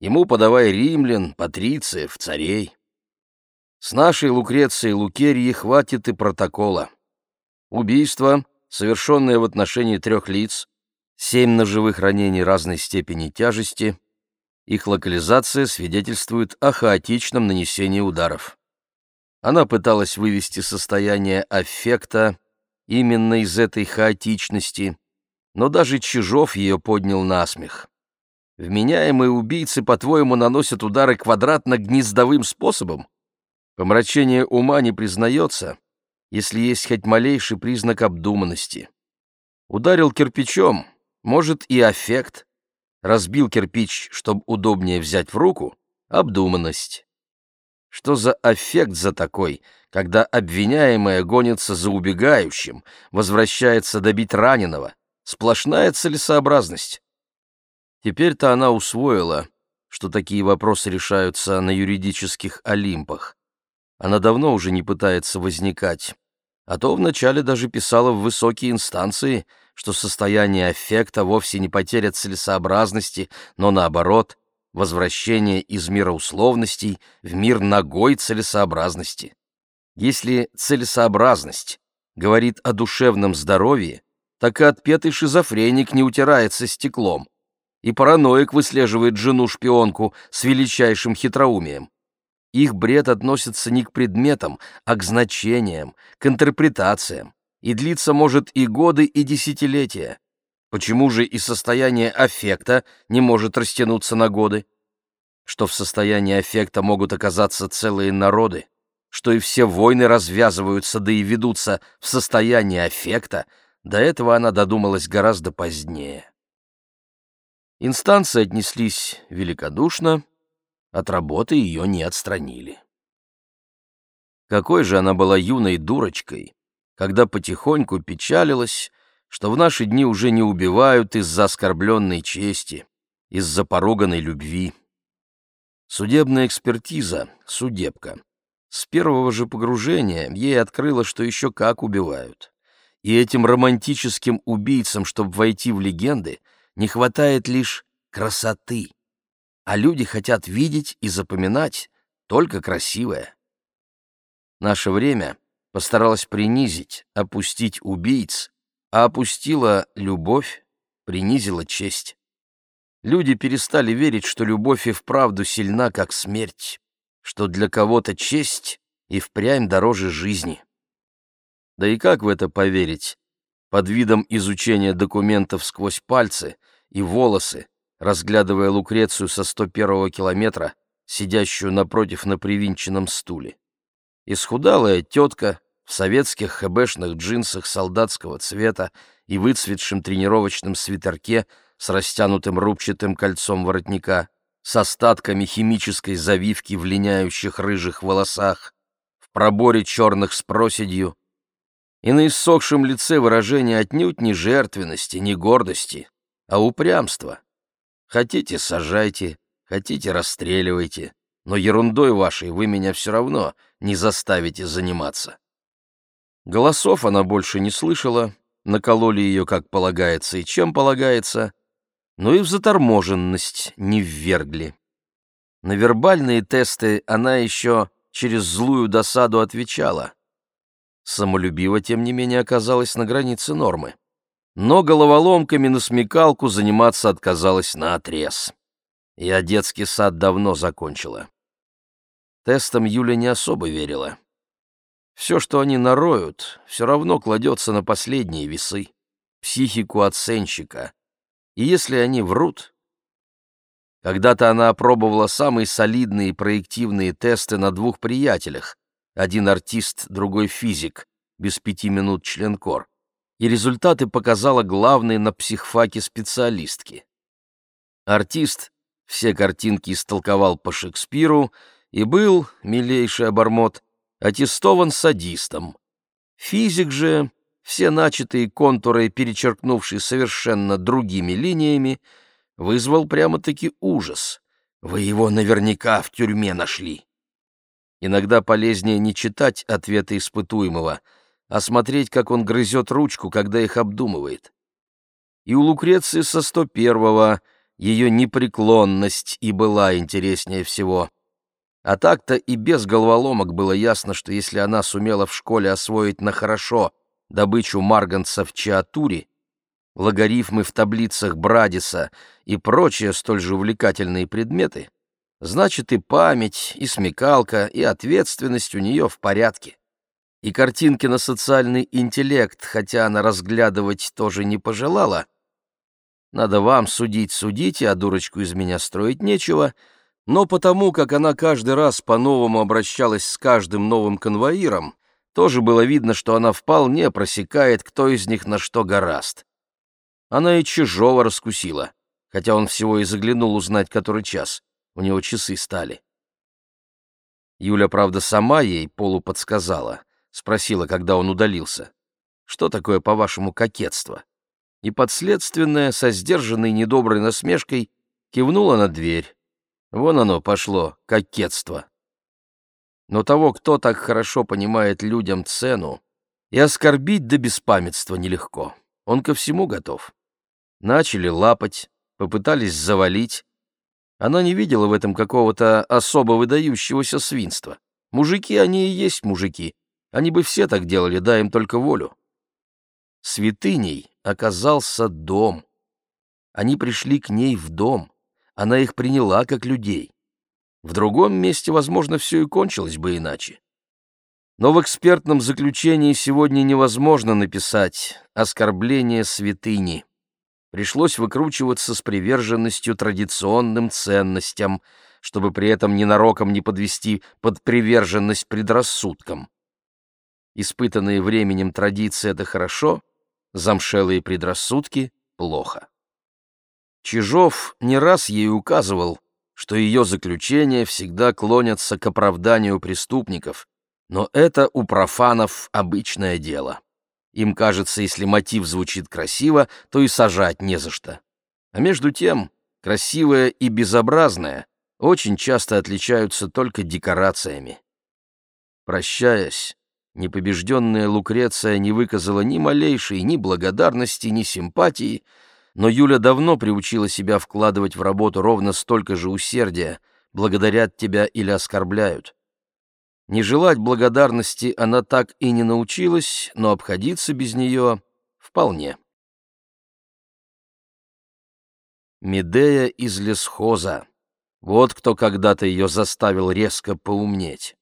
Ему подавай римлян, патрициев, царей. С нашей Лукрецией Лукерьи хватит и протокола. Убийство, совершенное в отношении трех лиц, семь ножевых ранений разной степени тяжести, их локализация свидетельствует о хаотичном нанесении ударов. Она пыталась вывести состояние аффекта именно из этой хаотичности, но даже Чижов ее поднял на смех. Вменяемые убийцы, по-твоему, наносят удары квадратно-гнездовым способом? Помрачение ума не признается, если есть хоть малейший признак обдуманности. Ударил кирпичом, может и аффект. Разбил кирпич, чтобы удобнее взять в руку, обдуманность. Что за аффект за такой, когда обвиняемая гонится за убегающим, возвращается добить раненого? Сплошная целесообразность. Теперь-то она усвоила, что такие вопросы решаются на юридических олимпах. Она давно уже не пытается возникать, а то вначале даже писала в высокие инстанции, что состояние аффекта вовсе не потеря целесообразности, но наоборот, возвращение из мира условностей в мир ногой целесообразности. Если целесообразность говорит о душевном здоровье, так и отпетый шизофреник не утирается стеклом, и параноик выслеживает жену-шпионку с величайшим хитроумием. Их бред относится не к предметам, а к значениям, к интерпретациям, и длится может и годы, и десятилетия. Почему же и состояние аффекта не может растянуться на годы? Что в состоянии аффекта могут оказаться целые народы, что и все войны развязываются, да и ведутся в состоянии аффекта, до этого она додумалась гораздо позднее. Инстанции отнеслись великодушно, от работы ее не отстранили. Какой же она была юной дурочкой, когда потихоньку печалилась, что в наши дни уже не убивают из-за оскорбленной чести, из-за поруганной любви. Судебная экспертиза, судебка, с первого же погружения ей открыла, что еще как убивают. И этим романтическим убийцам, чтобы войти в легенды, не хватает лишь красоты. А люди хотят видеть и запоминать только красивое. Наше время постаралось принизить, опустить убийц, а опустила любовь, принизила честь. Люди перестали верить, что любовь и вправду сильна, как смерть, что для кого-то честь и впрямь дороже жизни. Да и как в это поверить? Под видом изучения документов сквозь пальцы и волосы, разглядывая Лукрецию со 101-го километра, сидящую напротив на привинченном стуле. Исхудалая тетка в советских хэбэшных джинсах солдатского цвета и выцветшем тренировочном свитерке с растянутым рубчатым кольцом воротника, с остатками химической завивки в линяющих рыжих волосах, в проборе черных с проседью, и на иссохшем лице выражение отнюдь не жертвенности, не гордости, а упрямства. Хотите — сажайте, хотите — расстреливайте, но ерундой вашей вы меня все равно не заставите заниматься. Голосов она больше не слышала, накололи ее, как полагается и чем полагается, но и в заторможенность не ввергли. На вербальные тесты она еще через злую досаду отвечала. Самолюбиво, тем не менее, оказалась на границе нормы. Но головоломками на смекалку заниматься отказалась наотрез. Я детский сад давно закончила. Тестам Юля не особо верила. Все, что они нароют, все равно кладется на последние весы, психику оценщика. И если они врут... Когда-то она опробовала самые солидные проективные тесты на двух приятелях. Один артист, другой физик, без пяти минут членкор. И результаты показала главной на психфаке специалистки. Артист все картинки истолковал по Шекспиру и был, милейший обормот, аттестован садистом. Физик же, все начатые контуры, перечеркнувший совершенно другими линиями, вызвал прямо-таки ужас. Вы его наверняка в тюрьме нашли. Иногда полезнее не читать ответы испытуемого, а смотреть, как он грызет ручку, когда их обдумывает. И у Лукреции со 101-го ее непреклонность и была интереснее всего. А так-то и без головоломок было ясно, что если она сумела в школе освоить на хорошо добычу марганца в чиатуре, логарифмы в таблицах Брадиса и прочие столь же увлекательные предметы, значит и память, и смекалка, и ответственность у нее в порядке. И картинки на социальный интеллект, хотя она разглядывать тоже не пожелала. Надо вам судить, судите, а дурочку из меня строить нечего — но потому, как она каждый раз по-новому обращалась с каждым новым конвоиром, тоже было видно, что она вполне просекает, кто из них на что гораст. Она и Чижова раскусила, хотя он всего и заглянул узнать, который час. У него часы стали. Юля, правда, сама ей полуподсказала, спросила, когда он удалился. «Что такое, по-вашему, кокетство?» И подследственная, со сдержанной недоброй насмешкой, кивнула на дверь. Вон оно пошло, кокетство. Но того, кто так хорошо понимает людям цену, и оскорбить до беспамятства нелегко. Он ко всему готов. Начали лапать, попытались завалить. Она не видела в этом какого-то особо выдающегося свинства. Мужики они и есть мужики. Они бы все так делали, дай им только волю. Святыней оказался дом. Они пришли к ней в дом она их приняла как людей. В другом месте, возможно, все и кончилось бы иначе. Но в экспертном заключении сегодня невозможно написать «оскорбление святыни». Пришлось выкручиваться с приверженностью традиционным ценностям, чтобы при этом ненароком не подвести под приверженность предрассудкам. Испытанные временем традиции — это хорошо, замшелые предрассудки — плохо. Чижов не раз ей указывал, что ее заключения всегда клонятся к оправданию преступников, но это у профанов обычное дело. Им кажется, если мотив звучит красиво, то и сажать не за что. А между тем, красивое и безобразное очень часто отличаются только декорациями. Прощаясь, Непобежденная Лукреция не выказала ни малейшей ни благодарности, ни симпатии, но Юля давно приучила себя вкладывать в работу ровно столько же усердия, благодарят тебя или оскорбляют. Не желать благодарности она так и не научилась, но обходиться без нее вполне. Медея из лесхоза. Вот кто когда-то ее заставил резко поумнеть.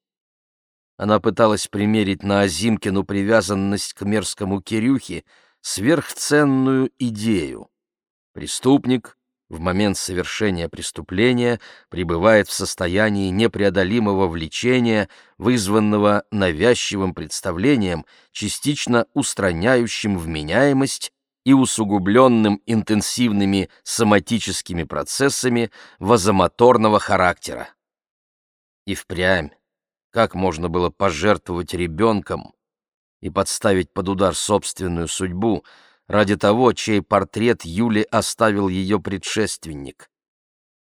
Она пыталась примерить на Азимкину привязанность к мерзкому Кирюхе сверхценную идею. Преступник в момент совершения преступления пребывает в состоянии непреодолимого влечения, вызванного навязчивым представлением, частично устраняющим вменяемость и усугубленным интенсивными соматическими процессами вазомоторного характера. И впрямь, как можно было пожертвовать ребенком и подставить под удар собственную судьбу ради того, чей портрет Юли оставил ее предшественник?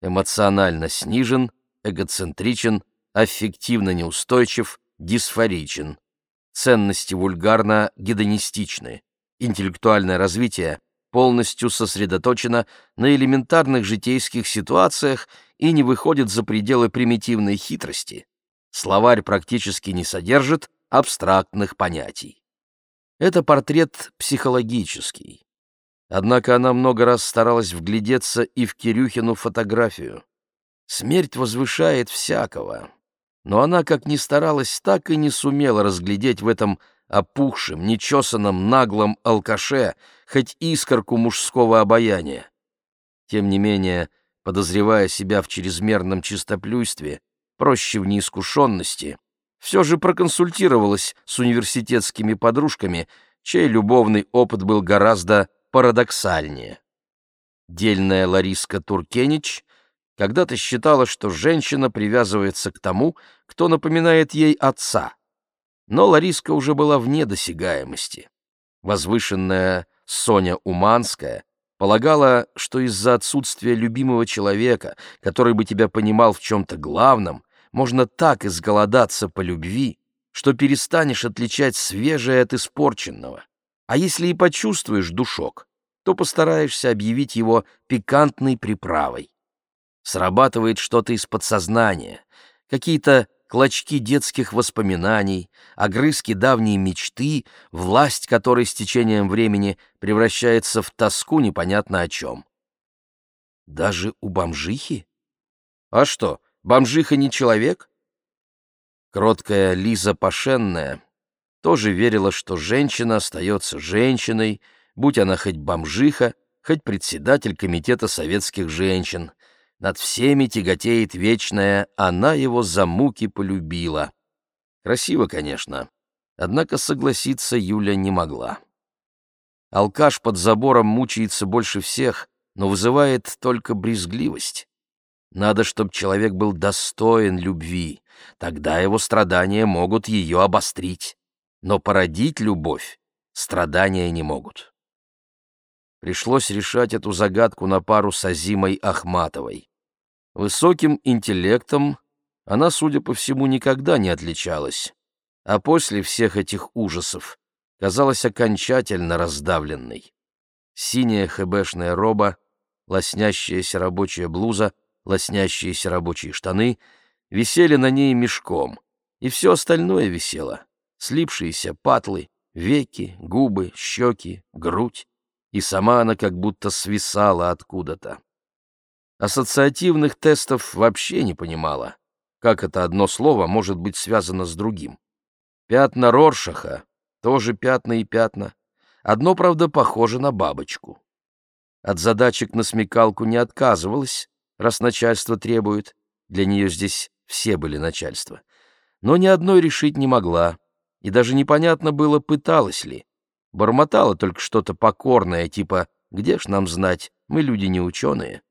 Эмоционально снижен, эгоцентричен, аффективно неустойчив, дисфоричен. Ценности вульгарно гедонистичны интеллектуальное развитие полностью сосредоточено на элементарных житейских ситуациях и не выходит за пределы примитивной хитрости. Словарь практически не содержит абстрактных понятий. Это портрет психологический. Однако она много раз старалась вглядеться и в Кирюхину фотографию. Смерть возвышает всякого, но она, как ни старалась, так и не сумела разглядеть в этом опухшем, нечесанном, наглом алкаше хоть искорку мужского обаяния. Тем не менее, подозревая себя в чрезмерном чистоплюйстве, проще в неискушенности, все же проконсультировалась с университетскими подружками, чей любовный опыт был гораздо парадоксальнее. Дельная Лариска Туркенич когда-то считала, что женщина привязывается к тому, кто напоминает ей отца, но Лариска уже была вне досягаемости. Возвышенная Соня Уманская полагала, что из-за отсутствия любимого человека, который бы тебя понимал в чем-то главном, можно так изголодаться по любви, что перестанешь отличать свежее от испорченного. А если и почувствуешь душок, то постараешься объявить его пикантной приправой. Срабатывает что-то из подсознания, какие-то клочки детских воспоминаний, огрызки давней мечты, власть которой с течением времени превращается в тоску непонятно о чем. Даже у бомжихи? А что, бомжиха не человек? Кроткая Лиза Пашенная тоже верила, что женщина остается женщиной, будь она хоть бомжиха, хоть председатель комитета советских женщин — над всеми тяготеет вечная, она его за муки полюбила. Красиво, конечно, однако согласиться Юля не могла. Алкаш под забором мучается больше всех, но вызывает только брезгливость. Надо, чтобы человек был достоин любви, тогда его страдания могут ее обострить. Но породить любовь страдания не могут. Пришлось решать эту загадку на пару с Азимой Ахматовой. Высоким интеллектом она, судя по всему, никогда не отличалась, а после всех этих ужасов казалась окончательно раздавленной. Синяя хэбэшная роба, лоснящаяся рабочая блуза, лоснящиеся рабочие штаны висели на ней мешком, и все остальное висело — слипшиеся патлы, веки, губы, щеки, грудь и сама она как будто свисала откуда-то. Ассоциативных тестов вообще не понимала, как это одно слово может быть связано с другим. Пятна Роршаха — тоже пятна и пятна. Одно, правда, похоже на бабочку. От задачек на смекалку не отказывалась, раз начальство требует. Для нее здесь все были начальства. Но ни одной решить не могла, и даже непонятно было, пыталась ли. Бормотала только что-то покорное, типа «Где ж нам знать, мы люди не ученые».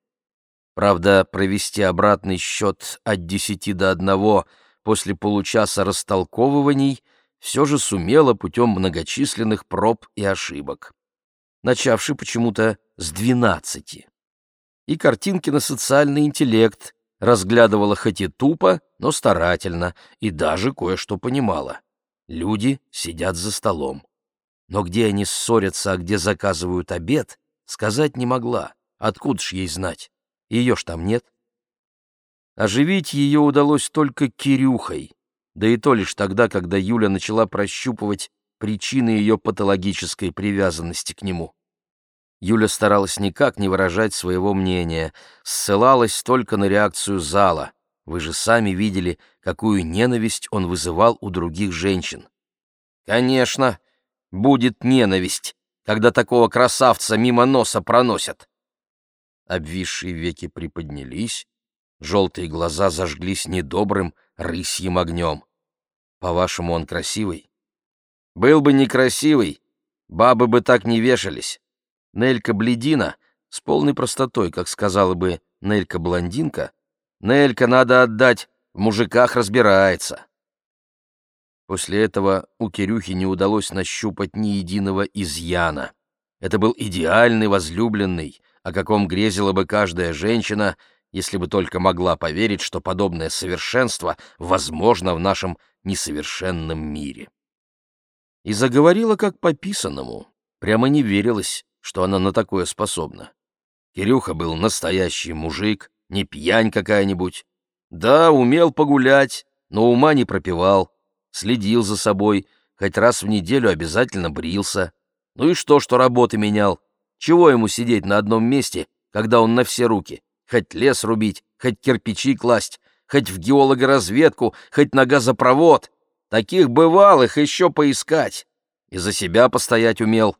Правда, провести обратный счет от десяти до одного после получаса растолковываний все же сумела путем многочисленных проб и ошибок, начавши почему-то с двенадцати. И картинки на социальный интеллект разглядывала хоть и тупо, но старательно, и даже кое-что понимала. люди сидят за столом. Но где они ссорятся, а где заказывают обед, сказать не могла. Откуда ж ей знать? Ее ж там нет. Оживить ее удалось только Кирюхой, да и то лишь тогда, когда Юля начала прощупывать причины ее патологической привязанности к нему. Юля старалась никак не выражать своего мнения, ссылалась только на реакцию зала. Вы же сами видели, какую ненависть он вызывал у других женщин. Конечно, будет ненависть, когда такого красавца мимо носа проносят. Обвисшие веки приподнялись, желтые глаза зажглись недобрым рысьим огнем. По-вашему, он красивый? Был бы некрасивый, бабы бы так не вешались. Нелька Бледина с полной простотой, как сказала бы Нелька Блондинка, Нелька, надо отдать, в мужиках разбирается. После этого у Кирюхи не удалось нащупать ни единого изъяна. Это был идеальный возлюбленный, о каком грезила бы каждая женщина, если бы только могла поверить, что подобное совершенство возможно в нашем несовершенном мире. И заговорила как по писанному, прямо не верилось, что она на такое способна. Кирюха был настоящий мужик, не пьянь какая-нибудь. Да, умел погулять, но ума не пропивал, следил за собой, хоть раз в неделю обязательно брился. Ну и что, что работы менял? Чего ему сидеть на одном месте, когда он на все руки? Хоть лес рубить, хоть кирпичи класть, хоть в геологоразведку, хоть на газопровод. Таких бывалых еще поискать. И за себя постоять умел.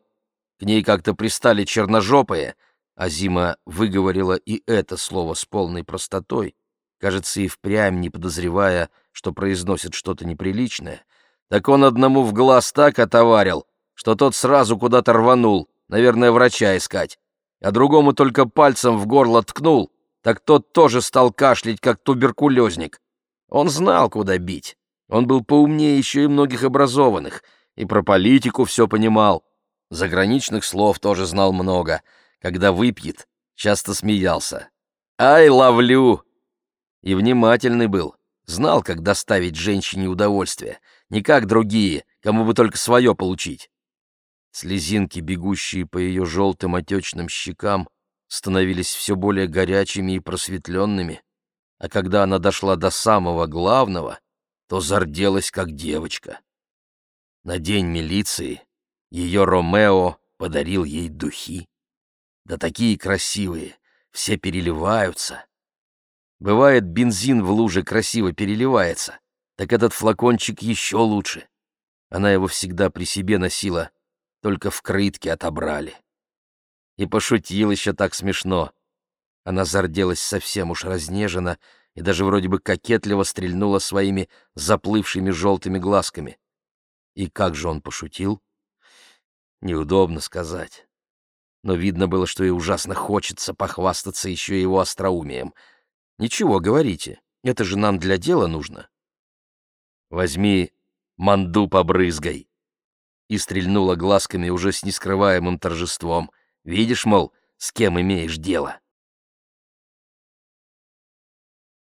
Ней как-то пристали черножопые, а Зима выговорила и это слово с полной простотой, кажется, и впрямь не подозревая, что произносит что-то неприличное, так он одному в глаз так отоварил, что тот сразу куда-то рванул, наверное, врача искать, а другому только пальцем в горло ткнул, так тот тоже стал кашлять, как туберкулезник. Он знал, куда бить. Он был поумнее еще и многих образованных, и про политику все понимал. Заграничных слов тоже знал много — когда выпьет, часто смеялся. «Ай, ловлю!» И внимательный был, знал, как доставить женщине удовольствие, не как другие, кому бы только свое получить. Слезинки, бегущие по ее желтым отечным щекам, становились все более горячими и просветленными, а когда она дошла до самого главного, то зарделась, как девочка. На день милиции ее Ромео подарил ей духи. Да такие красивые, все переливаются. Бывает, бензин в луже красиво переливается, так этот флакончик еще лучше. Она его всегда при себе носила, только в крытке отобрали. И пошутил еще так смешно. Она зарделась совсем уж разнежена и даже вроде бы кокетливо стрельнула своими заплывшими желтыми глазками. И как же он пошутил? Неудобно сказать но видно было, что ей ужасно хочется похвастаться еще его остроумием. «Ничего, говорите, это же нам для дела нужно». «Возьми манду побрызгай!» И стрельнула глазками уже с нескрываемым торжеством. «Видишь, мол, с кем имеешь дело?»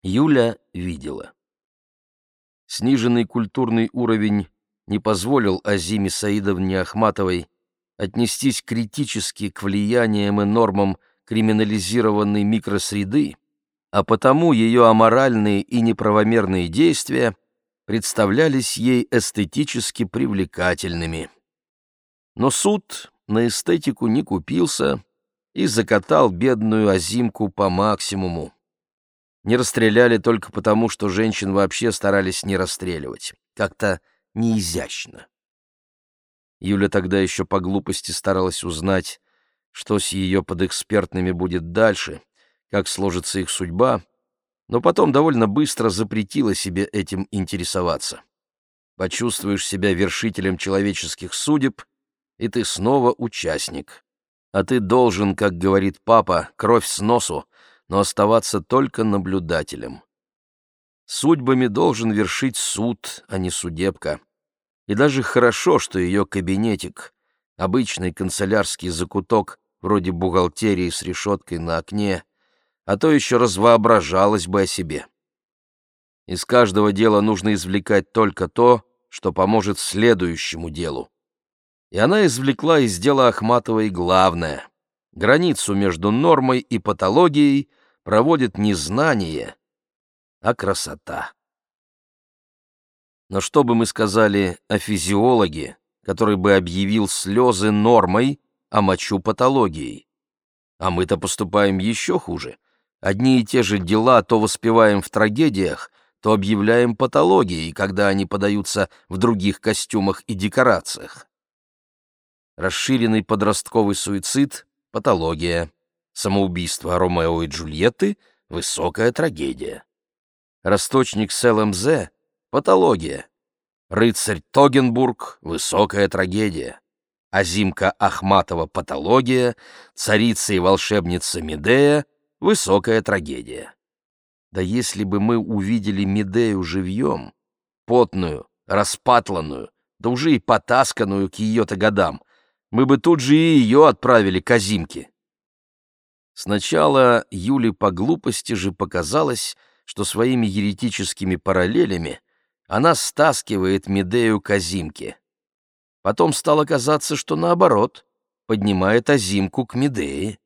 Юля видела. Сниженный культурный уровень не позволил Азиме Саидовне Ахматовой отнестись критически к влияниям и нормам криминализированной микросреды, а потому ее аморальные и неправомерные действия представлялись ей эстетически привлекательными. Но суд на эстетику не купился и закатал бедную Азимку по максимуму. Не расстреляли только потому, что женщин вообще старались не расстреливать. Как-то неизящно. Юля тогда еще по глупости старалась узнать, что с ее подэкспертными будет дальше, как сложится их судьба, но потом довольно быстро запретила себе этим интересоваться. Почувствуешь себя вершителем человеческих судеб, и ты снова участник. А ты должен, как говорит папа, кровь с носу, но оставаться только наблюдателем. Судьбами должен вершить суд, а не судебка. И даже хорошо, что ее кабинетик, обычный канцелярский закуток, вроде бухгалтерии с решеткой на окне, а то еще развоображалась бы о себе. Из каждого дела нужно извлекать только то, что поможет следующему делу. И она извлекла из дела Ахматовой главное. Границу между нормой и патологией проводит не знание, а красота. Но что бы мы сказали о физиологе, который бы объявил слезы нормой, а мочу патологией? А мы-то поступаем еще хуже. Одни и те же дела то воспеваем в трагедиях, то объявляем патологией, когда они подаются в других костюмах и декорациях. Расширенный подростковый суицид — патология. Самоубийство Ромео и Джульетты — высокая трагедия. Росточник с ЛМЗ — патология. Рыцарь Тогенбург — высокая трагедия. Азимка Ахматова — патология. Царица и волшебница Медея — высокая трагедия. Да если бы мы увидели Медею живьем, потную, распатланную, да уже и потасканную к ее-то годам, мы бы тут же и ее отправили к Азимке. Сначала Юле по глупости же показалось, что своими еретическими параллелями она стаскивает Медею к Азимке. Потом стало казаться, что наоборот, поднимает Азимку к Медее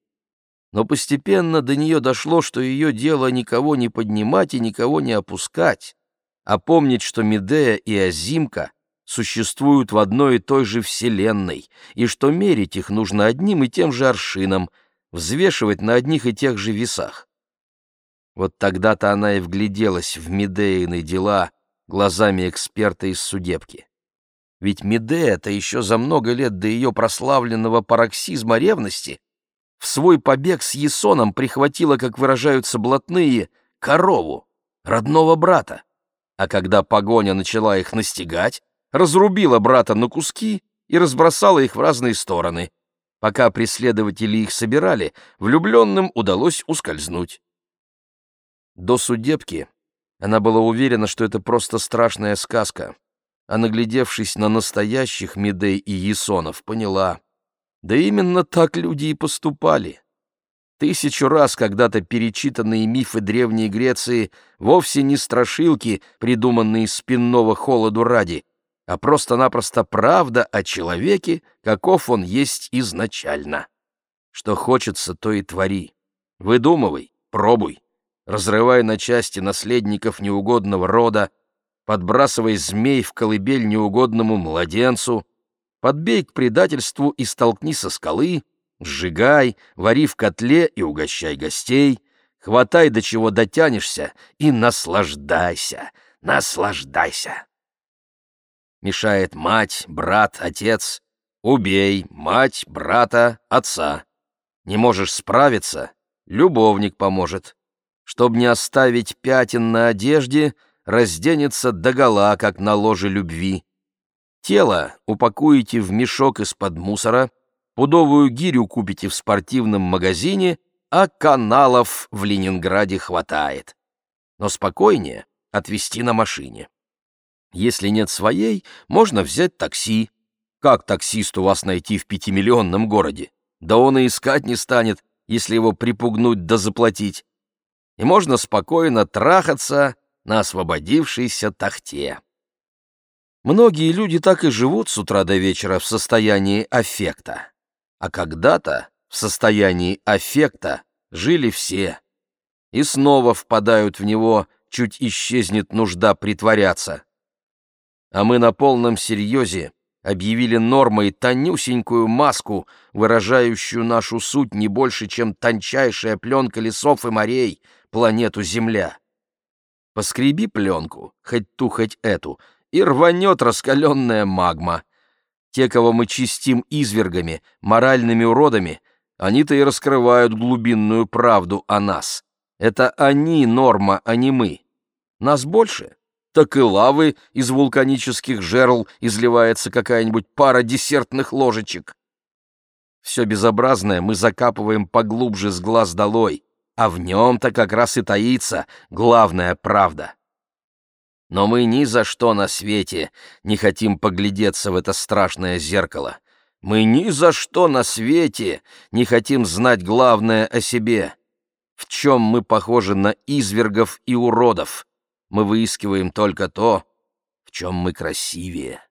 но постепенно до нее дошло, что ее дело никого не поднимать и никого не опускать, а помнить, что Медея и Азимка существуют в одной и той же вселенной, и что мерить их нужно одним и тем же аршином, взвешивать на одних и тех же весах. Вот тогда-то она и вгляделась в Медеины дела глазами эксперта из судебки. Ведь Медея-то еще за много лет до ее прославленного пароксизма ревности в свой побег с Есоном прихватила, как выражаются блатные, корову, родного брата. А когда погоня начала их настигать, разрубила брата на куски и разбросала их в разные стороны. Пока преследователи их собирали, влюбленным удалось ускользнуть. До судебки она была уверена, что это просто страшная сказка, а наглядевшись на настоящих Медей и Есонов, поняла — да именно так люди и поступали. Тысячу раз когда-то перечитанные мифы Древней Греции вовсе не страшилки, придуманные спинного холоду ради, а просто-напросто правда о человеке, каков он есть изначально. Что хочется, то и твори. Выдумывай, пробуй. Разрывай на части наследников неугодного рода, подбрасывай змей в колыбель неугодному младенцу, подбей к предательству и столкни со скалы, сжигай, вари в котле и угощай гостей, хватай до чего дотянешься и наслаждайся, наслаждайся. Мешает мать, брат, отец. Убей мать, брата, отца. Не можешь справиться, любовник поможет. Чтоб не оставить пятен на одежде, разденется догола, как на ложе любви. Тело упакуете в мешок из-под мусора, пудовую гирю купите в спортивном магазине, а каналов в Ленинграде хватает. Но спокойнее отвезти на машине. Если нет своей, можно взять такси. Как таксисту вас найти в пятимиллионном городе? Да он и искать не станет, если его припугнуть да заплатить. И можно спокойно трахаться на освободившейся тахте. Многие люди так и живут с утра до вечера в состоянии аффекта. А когда-то в состоянии аффекта жили все. И снова впадают в него, чуть исчезнет нужда притворяться. А мы на полном серьезе объявили нормой тонюсенькую маску, выражающую нашу суть не больше, чем тончайшая пленка лесов и морей, планету Земля. Поскреби пленку, хоть ту, хоть эту, и рванет раскаленная магма. Те, кого мы чистим извергами, моральными уродами, они-то и раскрывают глубинную правду о нас. Это они норма, а не мы. Нас больше? Так и лавы из вулканических жерл изливается какая-нибудь пара десертных ложечек. Все безобразное мы закапываем поглубже с глаз долой, а в нем-то как раз и таится главная правда. Но мы ни за что на свете не хотим поглядеться в это страшное зеркало. Мы ни за что на свете не хотим знать главное о себе. В чем мы похожи на извергов и уродов? Мы выискиваем только то, в чем мы красивее.